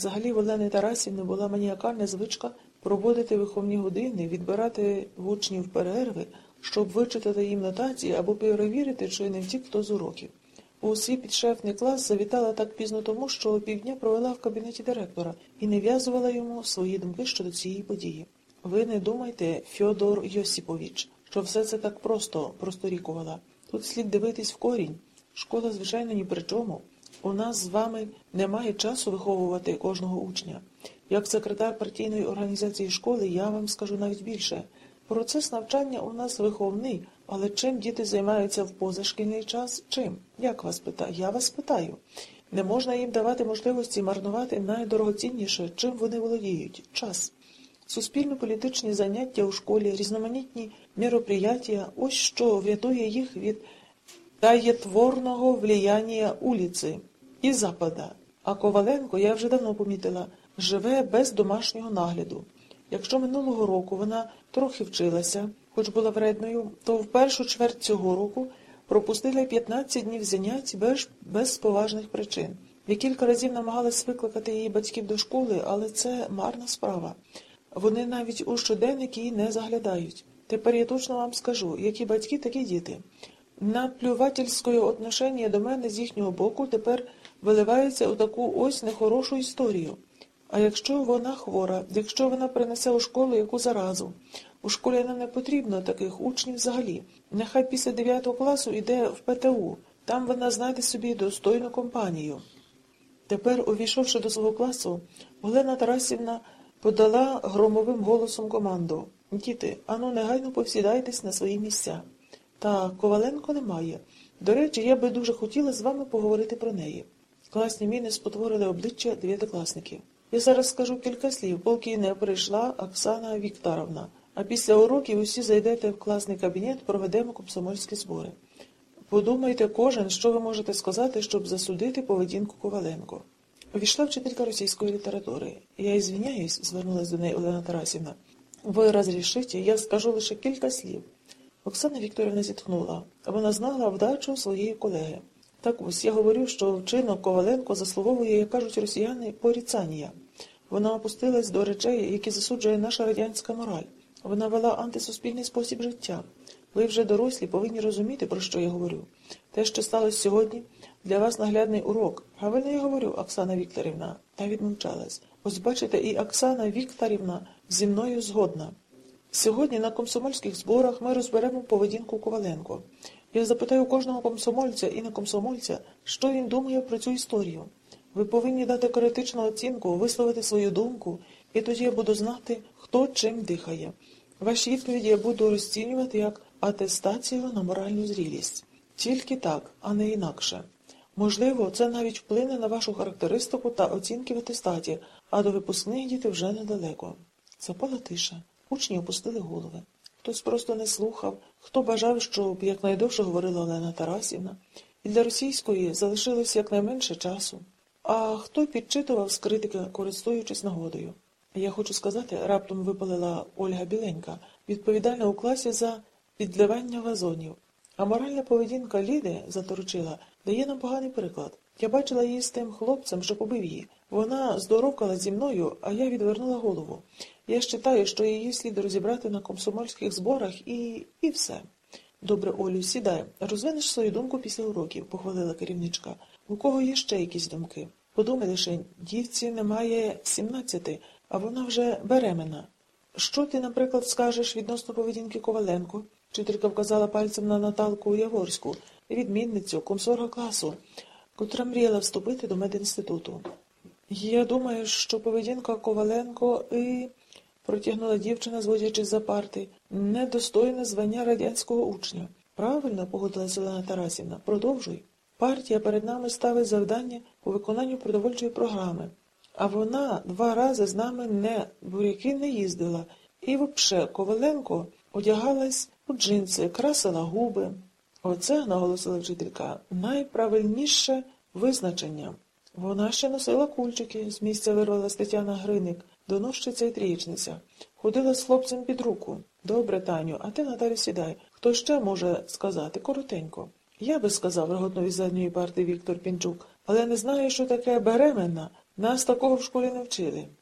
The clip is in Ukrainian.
Взагалі в Олени Тарасівни була маніакальна звичка проводити виховні години, відбирати учнів перерви, щоб вичитати їм нотації або перевірити, чи не втік хто з уроків. У свій підшефний клас завітала так пізно тому, що півдня провела в кабінеті директора і нав'язувала йому свої думки щодо цієї події. Ви не думайте, Фьодор Йосіпович, що все це так просто просторікувала. Тут слід дивитись в корінь. Школа, звичайно, ні при чому. У нас з вами немає часу виховувати кожного учня. Як секретар партійної організації школи, я вам скажу навіть більше. Процес навчання у нас виховний, але чим діти займаються в позашкільний час? Чим? Як вас питаю? Я вас питаю. Не можна їм давати можливості марнувати найдорогоцінніше, чим вони володіють час. Суспільно-політичні заняття у школі, різноманітні мероприятия – ось що врятує їх від таєтворного влияння улиці і Запада. А Коваленко, я вже давно помітила, живе без домашнього нагляду. Якщо минулого року вона трохи вчилася, хоч була вредною, то в першу чверть цього року пропустила 15 днів занять без, без поважних причин. Я кілька разів намагалась викликати її батьків до школи, але це марна справа. Вони навіть у щоденники її не заглядають. Тепер я точно вам скажу, які батьки, такі діти. Наплювательське отношення до мене з їхнього боку тепер виливається у таку ось нехорошу історію. А якщо вона хвора, якщо вона принесе у школу яку заразу, у школі нам не потрібно таких учнів взагалі. Нехай після 9 класу йде в ПТУ, там вона знайде собі достойну компанію. Тепер, увійшовши до свого класу, Олена Тарасівна подала громовим голосом команду Діти, ану негайно повсідайтесь на свої місця. Та Коваленко немає. До речі, я би дуже хотіла з вами поговорити про неї. Класні міни спотворили обличчя дев'ятикласників. Я зараз скажу кілька слів, поки не прийшла Оксана Вікторовна, а після уроків усі зайдете в класний кабінет, проведемо комсомольські збори. Подумайте кожен, що ви можете сказати, щоб засудити поведінку Коваленко. Увійшла вчителька російської літератури. Я ізвиняюсь, звернулась до неї Олена Тарасівна. Ви розрішите, я скажу лише кілька слів. Оксана Вікторівна зітхнула. Вона знала вдачу своєї колеги. Так ось я говорю, що вчинок Коваленко заслуговує, як кажуть росіяни, поріцання. Вона опустилась до речей, які засуджує наша радянська мораль. Вона вела антисуспільний спосіб життя. Ви вже дорослі повинні розуміти, про що я говорю. Те, що сталося сьогодні, для вас наглядний урок. Правильно я говорю, Оксана Вікторівна, та відмовчалась. Ось бачите, і Оксана Вікторівна зі мною згодна. Сьогодні на комсомольських зборах ми розберемо поведінку Коваленко. Я запитаю кожного комсомольця і не комсомольця, що він думає про цю історію. Ви повинні дати критичну оцінку, висловити свою думку, і тоді я буду знати, хто чим дихає. Ваші відповіді я буду розцінювати як атестацію на моральну зрілість. Тільки так, а не інакше. Можливо, це навіть вплине на вашу характеристику та оцінки в атестаті, а до випускних діти вже недалеко. Запала тиша. Учні опустили голови. Хтось просто не слухав, хто бажав, щоб якнайдовше говорила Олена Тарасівна, і для російської залишилось якнайменше часу. А хто підчитував з критики, користуючись нагодою? Я хочу сказати, раптом випалила Ольга Біленька, відповідальна у класі за підливання вазонів. А моральна поведінка Ліди, заторочила, дає нам поганий приклад. Я бачила її з тим хлопцем, що побив її. Вона здоровкала зі мною, а я відвернула голову. Я читаю, що її слід розібрати на комсомольських зборах і і все. Добре, Олю, сідай, розвинеш свою думку після уроків, похвалила керівничка. У кого є ще якісь думки? Подумай лише, дівці немає сімнадцяти, а вона вже беременна. Що ти, наприклад, скажеш відносно поведінки Коваленко? Вчителька вказала пальцем на Наталку Яворську, відмінницю комсорга класу, котра мріяла вступити до медінституту. Я думаю, що поведінка Коваленко і, протягнула дівчина, зводячись за парти, недостойне звання радянського учня. Правильно, погодилася Олена Тарасівна, продовжуй. Партія перед нами ставить завдання по виконанню продовольчої програми. А вона два рази з нами не буряки не їздила. І взагалі Коваленко одягалась у джинси, красила губи. Оце, наголосила вчителька, найправильніше визначення. Вона ще носила кульчики, з місця вирвалась Тетяна Гриник, доносчиця і трієчниця. Ходила з хлопцем під руку. Добре, Таню, а ти Наталі сідай. Хто ще може сказати коротенько? Я би сказав, реготнув із задньої парти Віктор Пінчук, але не знаю, що таке беременна. Нас такого в школі не вчили.